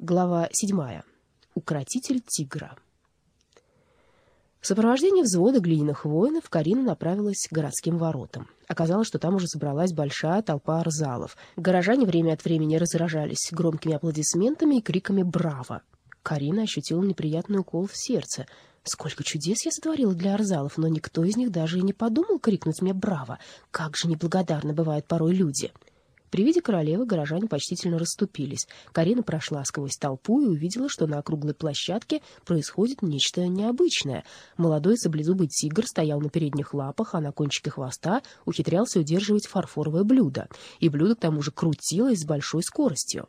Глава 7. Укротитель тигра. В сопровождении взвода глиняных воинов Карина направилась к городским воротам. Оказалось, что там уже собралась большая толпа арзалов. Горожане время от времени разражались громкими аплодисментами и криками «Браво!». Карина ощутила неприятный укол в сердце. Сколько чудес я сотворила для арзалов, но никто из них даже и не подумал крикнуть мне «Браво!». Как же неблагодарны бывают порой люди. При виде королевы горожане почтительно расступились. Карина прошла сквозь толпу и увидела, что на округлой площадке происходит нечто необычное. Молодой саблезубый тигр стоял на передних лапах, а на кончике хвоста ухитрялся удерживать фарфоровое блюдо. И блюдо к тому же крутилось с большой скоростью.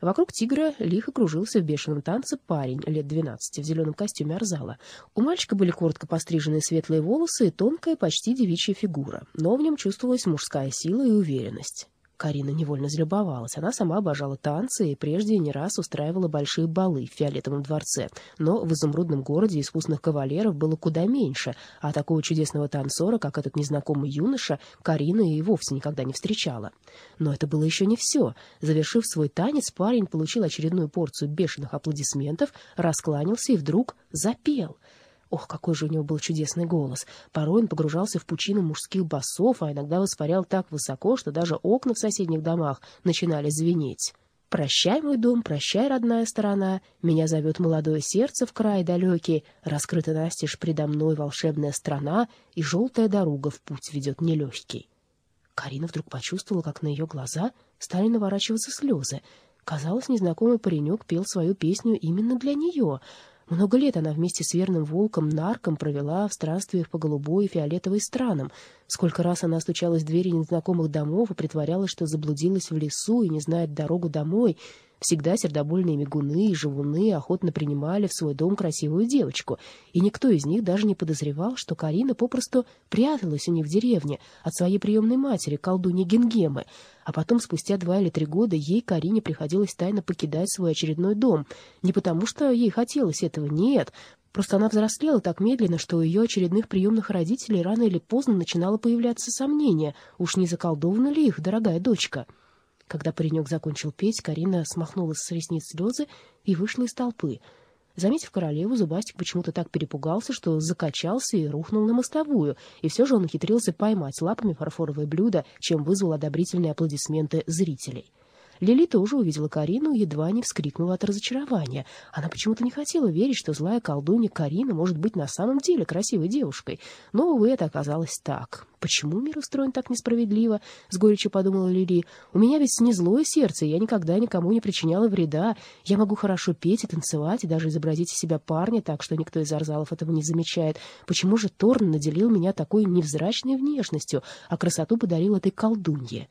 Вокруг тигра лихо кружился в бешеном танце парень лет двенадцати в зеленом костюме арзала. У мальчика были коротко постриженные светлые волосы и тонкая, почти девичья фигура, но в нем чувствовалась мужская сила и уверенность. Карина невольно залюбовалась. Она сама обожала танцы и прежде не раз устраивала большие балы в Фиолетовом дворце. Но в изумрудном городе искусных кавалеров было куда меньше, а такого чудесного танцора, как этот незнакомый юноша, Карина и вовсе никогда не встречала. Но это было еще не все. Завершив свой танец, парень получил очередную порцию бешеных аплодисментов, раскланялся и вдруг запел — Ох, какой же у него был чудесный голос. Порой он погружался в пучину мужских басов, а иногда воспарял так высоко, что даже окна в соседних домах начинали звенеть. «Прощай, мой дом, прощай, родная сторона, меня зовет молодое сердце в край далекий, раскрыта настежь предо мной волшебная страна, и желтая дорога в путь ведет нелегкий». Карина вдруг почувствовала, как на ее глаза стали наворачиваться слезы. Казалось, незнакомый паренек пел свою песню именно для нее — много лет она вместе с верным волком Нарком провела в странствиях по голубой и фиолетовой странам. Сколько раз она стучалась в двери незнакомых домов и притворялась, что заблудилась в лесу и не знает дорогу домой — Всегда сердобольные мигуны и живуны охотно принимали в свой дом красивую девочку, и никто из них даже не подозревал, что Карина попросту пряталась у них в деревне от своей приемной матери, колдуньи Генгемы. А потом, спустя два или три года, ей, Карине, приходилось тайно покидать свой очередной дом. Не потому, что ей хотелось этого, нет, Просто она взрослела так медленно, что у ее очередных приемных родителей рано или поздно начинало появляться сомнение, уж не заколдована ли их дорогая дочка. Когда паренек закончил петь, Карина смахнула с ресниц слезы и вышла из толпы. Заметив королеву, Зубастик почему-то так перепугался, что закачался и рухнул на мостовую, и все же он ухитрился поймать лапами фарфоровое блюдо, чем вызвал одобрительные аплодисменты зрителей. Лили тоже увидела Карину и едва не вскрикнула от разочарования. Она почему-то не хотела верить, что злая колдунья Карина может быть на самом деле красивой девушкой. Но, увы, это оказалось так. «Почему мир устроен так несправедливо?» — с горечью подумала Лили. «У меня ведь не злое сердце, я никогда никому не причиняла вреда. Я могу хорошо петь и танцевать, и даже изобразить из себя парня так, что никто из арзалов этого не замечает. Почему же Торн наделил меня такой невзрачной внешностью, а красоту подарил этой колдунье?»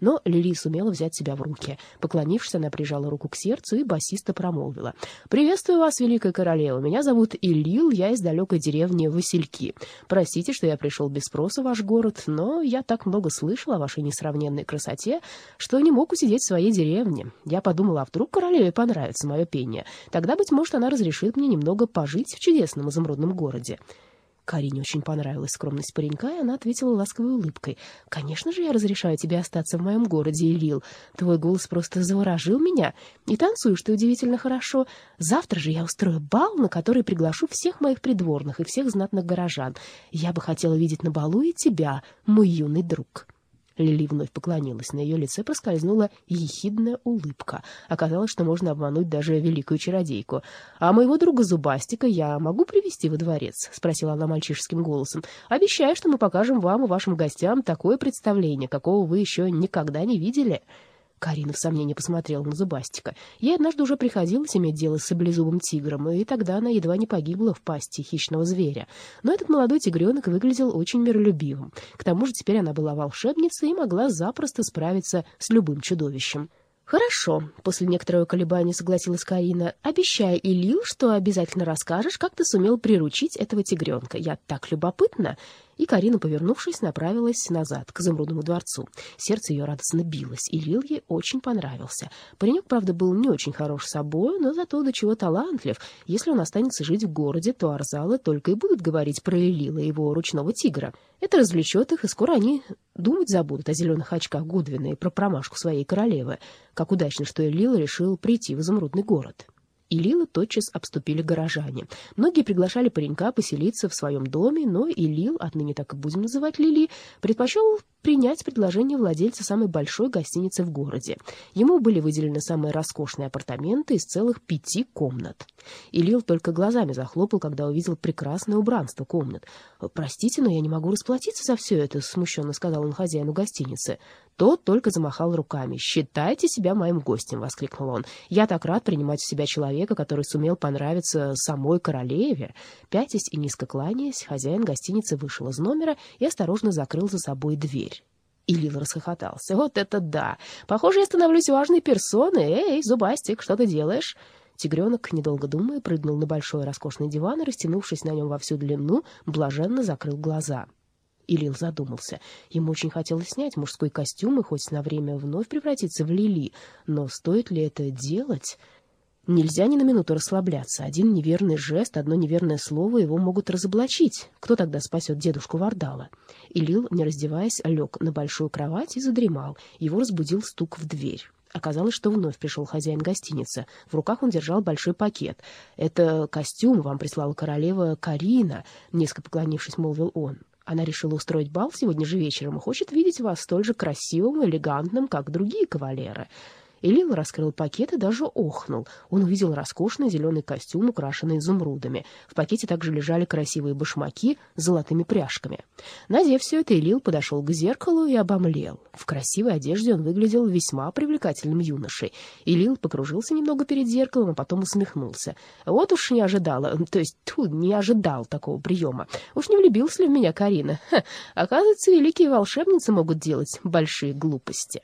Но Лили сумела взять себя в руки. Поклонившись, она прижала руку к сердцу и басисто промолвила. «Приветствую вас, великая королева. Меня зовут Илил, я из далекой деревни Васильки. Простите, что я пришел без спроса в ваш город, но я так много слышал о вашей несравненной красоте, что не мог усидеть в своей деревне. Я подумала, а вдруг королеве понравится мое пение? Тогда, быть может, она разрешит мне немного пожить в чудесном изумрудном городе». Карине очень понравилась скромность паренька, и она ответила ласковой улыбкой. «Конечно же, я разрешаю тебе остаться в моем городе, Илил. Твой голос просто заворожил меня. И танцуешь ты удивительно хорошо. Завтра же я устрою бал, на который приглашу всех моих придворных и всех знатных горожан. Я бы хотела видеть на балу и тебя, мой юный друг». Лили вновь поклонилась. На ее лице проскользнула ехидная улыбка. Оказалось, что можно обмануть даже великую чародейку. «А моего друга Зубастика я могу привести во дворец?» — спросила она мальчишеским голосом. «Обещаю, что мы покажем вам и вашим гостям такое представление, какого вы еще никогда не видели». Карина в сомнении посмотрела на Зубастика. Ей однажды уже приходилось иметь дело с саблезубым тигром, и тогда она едва не погибла в пасти хищного зверя. Но этот молодой тигренок выглядел очень миролюбивым. К тому же теперь она была волшебницей и могла запросто справиться с любым чудовищем. «Хорошо», — после некоторого колебания согласилась Карина. «Обещай, Илил, что обязательно расскажешь, как ты сумел приручить этого тигренка. Я так любопытна». И Карина, повернувшись, направилась назад, к изумрудному дворцу. Сердце ее радостно билось, и Лил ей очень понравился. Паренек, правда, был не очень хорош собой, но зато до чего талантлив. Если он останется жить в городе, то Арзалы только и будут говорить про Лила и его ручного тигра. Это развлечет их, и скоро они думать забудут о зеленых очках Гудвина и про промашку своей королевы. Как удачно, что Элил решил прийти в изумрудный город и Лила тотчас обступили горожане. Многие приглашали паренька поселиться в своем доме, но и Лил, отныне так и будем называть Лили, предпочел принять предложение владельца самой большой гостиницы в городе. Ему были выделены самые роскошные апартаменты из целых пяти комнат. И Лил только глазами захлопал, когда увидел прекрасное убранство комнат. «Простите, но я не могу расплатиться за все это», — смущенно сказал он хозяину гостиницы. Тот только замахал руками. «Считайте себя моим гостем!» — воскликнул он. «Я так рад принимать в себя человека, который сумел понравиться самой королеве». Пятясь и низко кланяясь, хозяин гостиницы вышел из номера и осторожно закрыл за собой дверь. И Лил расхохотался. «Вот это да! Похоже, я становлюсь важной персоной. Эй, Зубастик, что ты делаешь?» Тигренок, недолго думая, прыгнул на большой роскошный диван и, растянувшись на нем во всю длину, блаженно закрыл глаза. Илил задумался. Ему очень хотелось снять мужской костюм и хоть на время вновь превратиться в Лили. Но стоит ли это делать? Нельзя ни на минуту расслабляться. Один неверный жест, одно неверное слово его могут разоблачить. Кто тогда спасет дедушку Вардала? Илил, не раздеваясь, лег на большую кровать и задремал. Его разбудил стук в дверь. Оказалось, что вновь пришел хозяин гостиницы. В руках он держал большой пакет. «Это костюм вам прислала королева Карина», — низко поклонившись, молвил он. Она решила устроить бал сегодня же вечером и хочет видеть вас столь же красивым и элегантным, как другие кавалеры. Элил раскрыл пакет и даже охнул. Он увидел роскошный зеленый костюм, украшенный изумрудами. В пакете также лежали красивые башмаки с золотыми пряжками. Надев все это, Элил подошел к зеркалу и обомлел. В красивой одежде он выглядел весьма привлекательным юношей. Элил покружился немного перед зеркалом, а потом усмехнулся. Вот уж не ожидала, то есть тьфу, не ожидал такого приема. Уж не влюбился ли в меня Карина? Ха, оказывается, великие волшебницы могут делать большие глупости.